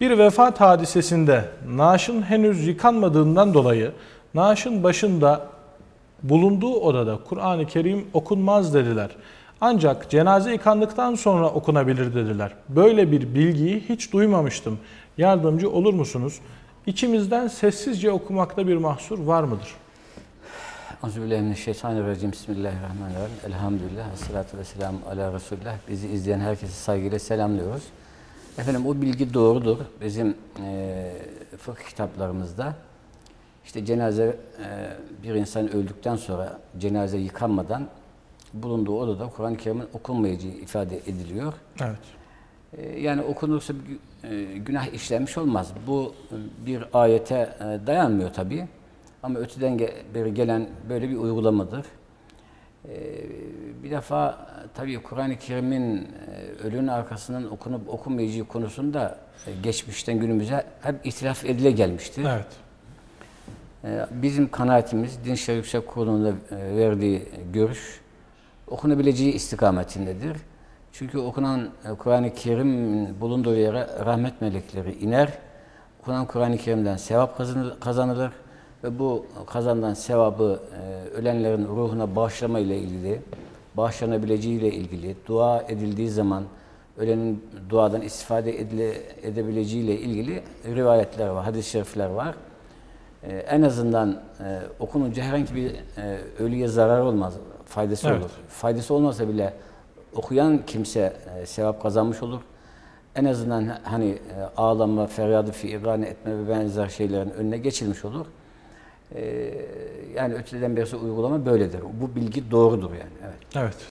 Bir vefat hadisesinde naaşın henüz yıkanmadığından dolayı naaşın başında bulunduğu odada Kur'an-ı Kerim okunmaz dediler. Ancak cenaze yıkandıktan sonra okunabilir dediler. Böyle bir bilgiyi hiç duymamıştım. Yardımcı olur musunuz? İçimizden sessizce okumakta bir mahsur var mıdır? Euzubillahimineşşeytanirracim. Bismillahirrahmanirrahim. Elhamdülillah. Esselatu vesselamu ala Resulullah. Bizi izleyen herkesi saygıyla selamlıyoruz. Efendim o bilgi doğrudur. Bizim e, fıkıh kitaplarımızda işte cenaze e, bir insan öldükten sonra cenaze yıkanmadan bulunduğu odada Kur'an-ı Kerim'in okunmayacağı ifade ediliyor. Evet. E, yani okunursa e, günah işlenmiş olmaz. Bu e, bir ayete e, dayanmıyor tabii. Ama öteden beri gelen böyle bir uygulamadır. Bir defa tabii Kur'an-ı Kerim'in ölünün arkasından okunup okunmayacağı konusunda geçmişten günümüze hep itiraf edile gelmiştir. Evet. Bizim kanaatimiz Din İşleri Yüksek Kurulu'nda verdiği görüş okunabileceği istikametindedir. Çünkü okunan Kur'an-ı Kerim bulunduğu yere rahmet melekleri iner. Okunan Kur'an-ı Kerim'den sevap kazanılır ve bu kazanılan sevabı e, ölenlerin ruhuna bağışlama ile ilgili, bağışlanabileceği ile ilgili, dua edildiği zaman ölenin duadan istifade edile, edebileceği ile ilgili rivayetler var, hadis-i şerifler var. E, en azından e, okununca herhangi bir e, ölüye zarar olmaz, faydası evet. olur. Faydası olmasa bile okuyan kimse e, sevap kazanmış olur. En azından hani e, ağlama, feryadı fiigane etme ve benzer şeylerin önüne geçilmiş olur. E, yani öteden beri uygulama böyledir. Bu bilgi doğrudur yani. Evet. Evet.